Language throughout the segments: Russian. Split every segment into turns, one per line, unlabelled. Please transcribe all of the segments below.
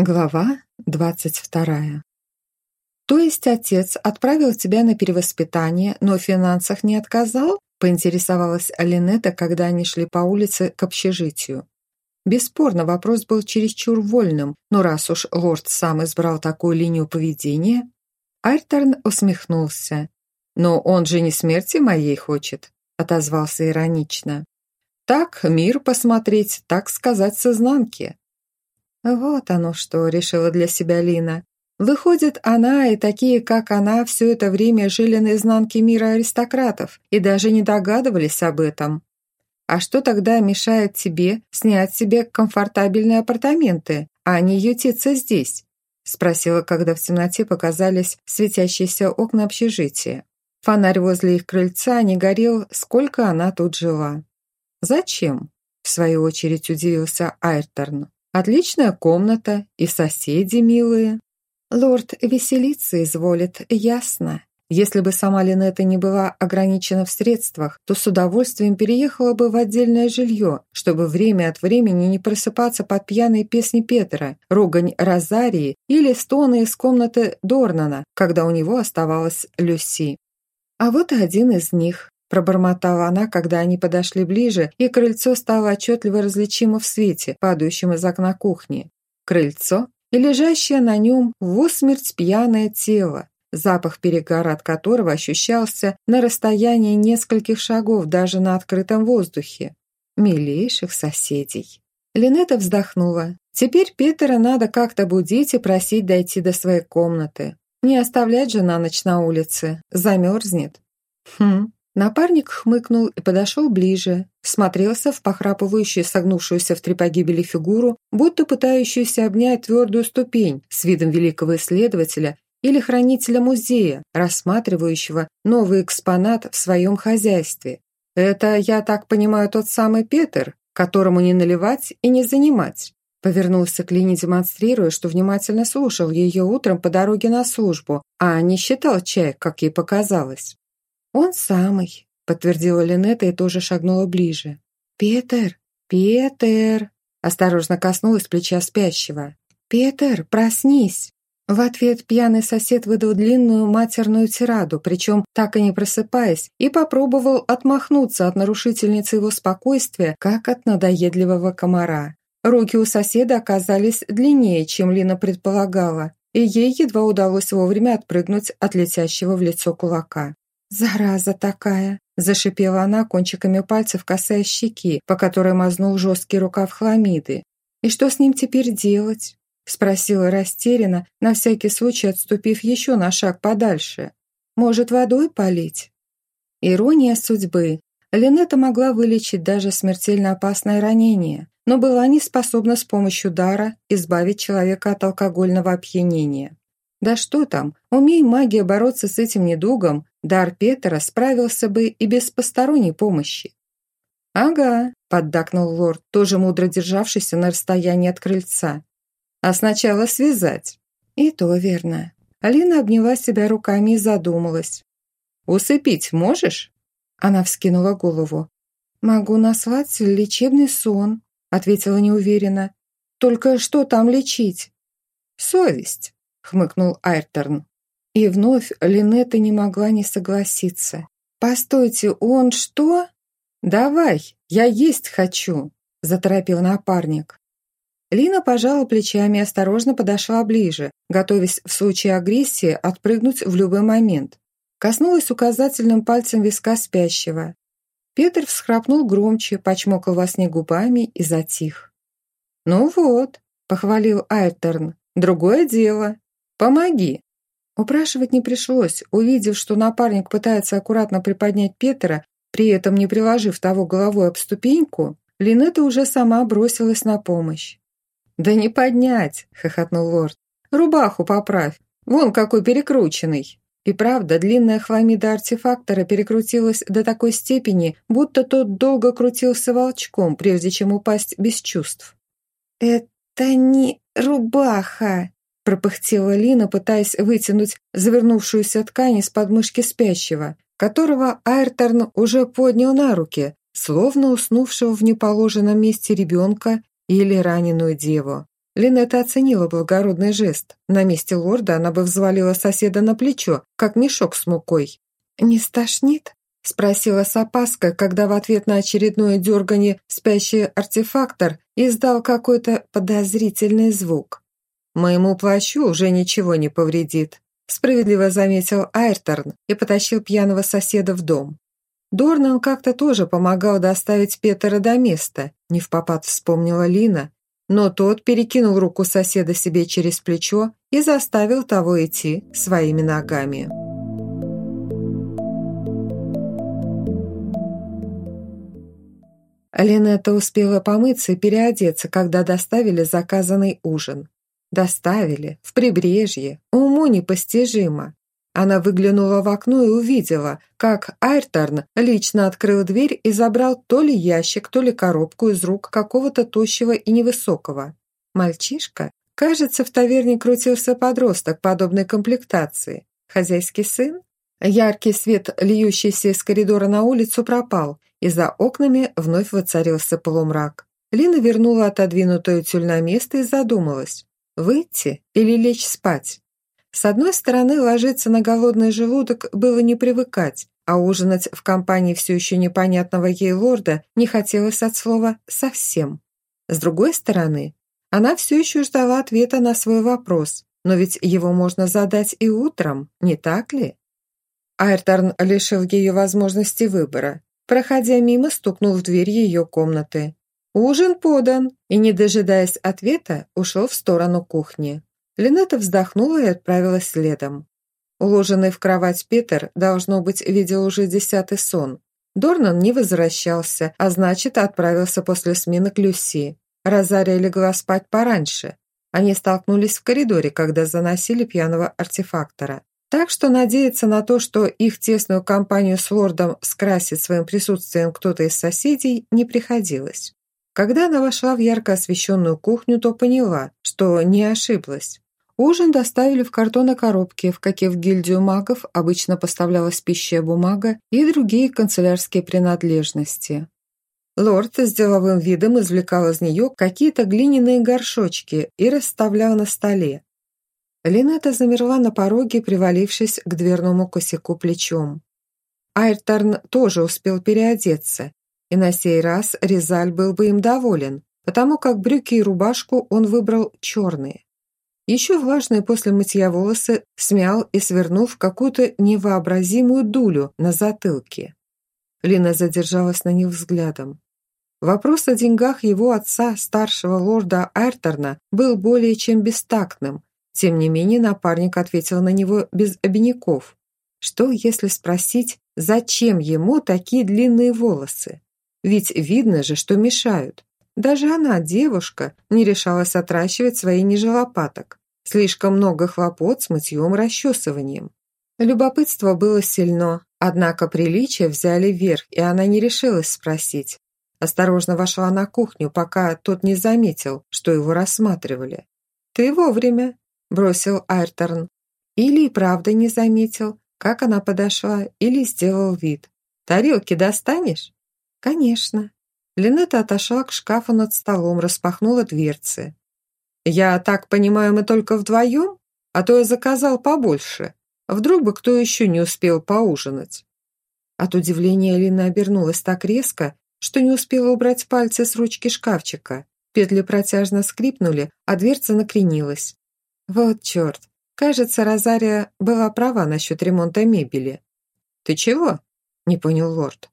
Глава двадцать вторая. «То есть отец отправил тебя на перевоспитание, но в финансах не отказал?» поинтересовалась Алинета, когда они шли по улице к общежитию. Бесспорно, вопрос был чересчур вольным, но раз уж лорд сам избрал такую линию поведения... Альтерн усмехнулся. «Но он же не смерти моей хочет», — отозвался иронично. «Так мир посмотреть, так сказать, с изнанки. Вот оно что, решила для себя Лина. Выходит, она и такие, как она, все это время жили на изнанке мира аристократов и даже не догадывались об этом. А что тогда мешает тебе снять себе комфортабельные апартаменты, а не ютиться здесь? Спросила, когда в темноте показались светящиеся окна общежития. Фонарь возле их крыльца не горел, сколько она тут жила. «Зачем?» – в свою очередь удивился Айрторн. Отличная комната и соседи милые. Лорд веселиться изволит, ясно. Если бы сама Линетта не была ограничена в средствах, то с удовольствием переехала бы в отдельное жилье, чтобы время от времени не просыпаться под пьяные песни Петра, ругань Розарии или стоны из комнаты Дорнана, когда у него оставалась Люси. А вот и один из них, Пробормотала она, когда они подошли ближе, и крыльцо стало отчетливо различимо в свете, падающем из окна кухни. Крыльцо и лежащее на нем в усмерть пьяное тело, запах перегара от которого ощущался на расстоянии нескольких шагов даже на открытом воздухе. Милейших соседей. Линета вздохнула. Теперь Петера надо как-то будить и просить дойти до своей комнаты. Не оставлять же на ночь на улице. Замерзнет. Хм, Напарник хмыкнул и подошел ближе, смотрелся в похрапывающую, согнувшуюся в три погибели фигуру, будто пытающуюся обнять твердую ступень с видом великого исследователя или хранителя музея, рассматривающего новый экспонат в своем хозяйстве. «Это, я так понимаю, тот самый Петер, которому не наливать и не занимать». Повернулся к Лине, демонстрируя, что внимательно слушал ее утром по дороге на службу, а не считал чай, как ей показалось. «Он самый», — подтвердила Линетта и тоже шагнула ближе. «Петер! Петер!» Осторожно коснулась плеча спящего. «Петер, проснись!» В ответ пьяный сосед выдал длинную матерную тираду, причем так и не просыпаясь, и попробовал отмахнуться от нарушительницы его спокойствия, как от надоедливого комара. Руки у соседа оказались длиннее, чем Лина предполагала, и ей едва удалось вовремя отпрыгнуть от летящего в лицо кулака. «Зараза такая!» – зашипела она кончиками пальцев, касаясь щеки, по которой мазнул жесткий рукав хламиды. «И что с ним теперь делать?» – спросила растерянно, на всякий случай отступив еще на шаг подальше. «Может, водой полить?» Ирония судьбы. Линета могла вылечить даже смертельно опасное ранение, но была не способна с помощью дара избавить человека от алкогольного опьянения. Да что там, умей магия бороться с этим недугом, дар Петера справился бы и без посторонней помощи. «Ага», – поддакнул лорд, тоже мудро державшийся на расстоянии от крыльца. «А сначала связать». «И то верно». Алина обняла себя руками и задумалась. «Усыпить можешь?» Она вскинула голову. «Могу наслать лечебный сон», – ответила неуверенно. «Только что там лечить?» «Совесть», – хмыкнул Айрторн. И вновь Линетта не могла не согласиться. «Постойте, он что?» «Давай, я есть хочу», – заторопил напарник. Лина пожала плечами и осторожно подошла ближе, готовясь в случае агрессии отпрыгнуть в любой момент. Коснулась указательным пальцем виска спящего. Петр всхрапнул громче, почмокал во сне губами и затих. «Ну вот», – похвалил Айтерн, – «другое дело. Помоги». Упрашивать не пришлось. Увидев, что напарник пытается аккуратно приподнять Петра, при этом не приложив того головой об ступеньку, Линетта уже сама бросилась на помощь. «Да не поднять!» – хохотнул лорд. «Рубаху поправь! Вон какой перекрученный!» И правда, длинная хламида артефактора перекрутилась до такой степени, будто тот долго крутился волчком, прежде чем упасть без чувств. «Это не рубаха!» Пропыхтела Лина, пытаясь вытянуть завернувшуюся ткань из подмышки спящего, которого Айрторн уже поднял на руки, словно уснувшего в неположенном месте ребенка или раненую деву. Линетта оценила благородный жест. На месте лорда она бы взвалила соседа на плечо, как мешок с мукой. «Не стошнит?» – спросила с опаской, когда в ответ на очередное дергание спящий артефактор издал какой-то подозрительный звук. «Моему плащу уже ничего не повредит», – справедливо заметил Айрторн и потащил пьяного соседа в дом. Дорнан как-то тоже помогал доставить Петера до места, не в попад вспомнила Лина, но тот перекинул руку соседа себе через плечо и заставил того идти своими ногами. Ленетта успела помыться и переодеться, когда доставили заказанный ужин. Доставили, в прибрежье, уму непостижимо. Она выглянула в окно и увидела, как Айрторн лично открыл дверь и забрал то ли ящик, то ли коробку из рук какого-то тощего и невысокого. Мальчишка? Кажется, в таверне крутился подросток подобной комплектации. Хозяйский сын? Яркий свет, льющийся из коридора на улицу, пропал, и за окнами вновь воцарился полумрак. Лина вернула отодвинутую тюль на место и задумалась, выйти или лечь спать. С одной стороны, ложиться на голодный желудок было не привыкать, а ужинать в компании все еще непонятного ей лорда не хотелось от слова «совсем». С другой стороны, она все еще ждала ответа на свой вопрос, но ведь его можно задать и утром, не так ли? Айрторн лишил ее возможности выбора. Проходя мимо, стукнул в дверь ее комнаты. «Ужин подан!» и, не дожидаясь ответа, ушел в сторону кухни. Линетта вздохнула и отправилась следом. Уложенный в кровать Питер, должно быть, видел уже десятый сон. Дорнан не возвращался, а значит, отправился после смены к Люси. Розария легла спать пораньше. Они столкнулись в коридоре, когда заносили пьяного артефактора. Так что надеяться на то, что их тесную компанию с лордом скрасит своим присутствием кто-то из соседей, не приходилось. Когда она вошла в ярко освещенную кухню, то поняла, что не ошиблась. Ужин доставили в картонной коробке, в каких в гильдию магов обычно поставлялась пища, бумага и другие канцелярские принадлежности. Лорд с деловым видом извлекал из нее какие-то глиняные горшочки и расставлял на столе. Линетта замерла на пороге, привалившись к дверному косяку плечом. Айрторн тоже успел переодеться, и на сей раз Резаль был бы им доволен, потому как брюки и рубашку он выбрал черные. Еще влажные после мытья волосы смял и свернул в какую-то невообразимую дулю на затылке. Лина задержалась на них взглядом. Вопрос о деньгах его отца, старшего лорда Айрторна, был более чем бестактным, тем не менее напарник ответил на него без обиняков. Что, если спросить, зачем ему такие длинные волосы? Ведь видно же, что мешают. Даже она, девушка, не решалась отращивать свои ниже лопаток. Слишком много хлопот с мытьем расчесыванием. Любопытство было сильно, однако приличия взяли верх, и она не решилась спросить. Осторожно вошла на кухню, пока тот не заметил, что его рассматривали. «Ты вовремя», бросил Айрторн. Или и правда не заметил, как она подошла, или сделал вид. «Тарелки достанешь?» «Конечно». Линетта отошла к шкафу над столом, распахнула дверцы. «Я так понимаю, мы только вдвоем? А то я заказал побольше. Вдруг бы кто еще не успел поужинать?» От удивления Лина обернулась так резко, что не успела убрать пальцы с ручки шкафчика. Петли протяжно скрипнули, а дверца накренилась. Вот черт. Кажется, Розария была права насчет ремонта мебели. «Ты чего?» – не понял лорд.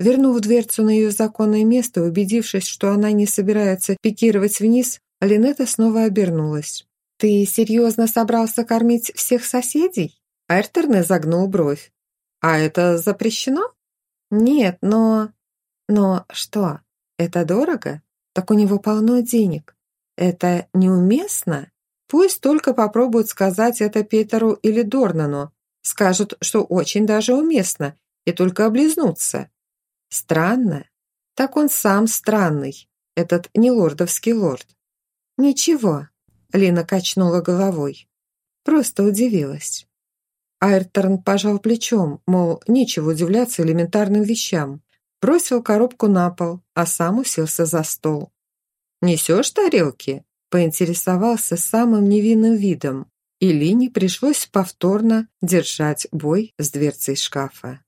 Вернув дверцу на ее законное место, убедившись, что она не собирается пикировать вниз, Линетта снова обернулась. «Ты серьезно собрался кормить всех соседей?» Айртерн загнул бровь. «А это запрещено?» «Нет, но...» «Но что? Это дорого? Так у него полно денег. Это неуместно?» Пусть только попробуют сказать это Петеру или Дорнану. Скажут, что очень даже уместно, и только облизнутся. Странно. Так он сам странный, этот нелордовский лорд. Ничего, Лина качнула головой. Просто удивилась. Айрторн пожал плечом, мол, нечего удивляться элементарным вещам. Бросил коробку на пол, а сам уселся за стол. «Несешь тарелки?» поинтересовался самым невинным видом, и Лине пришлось повторно держать бой с дверцей шкафа.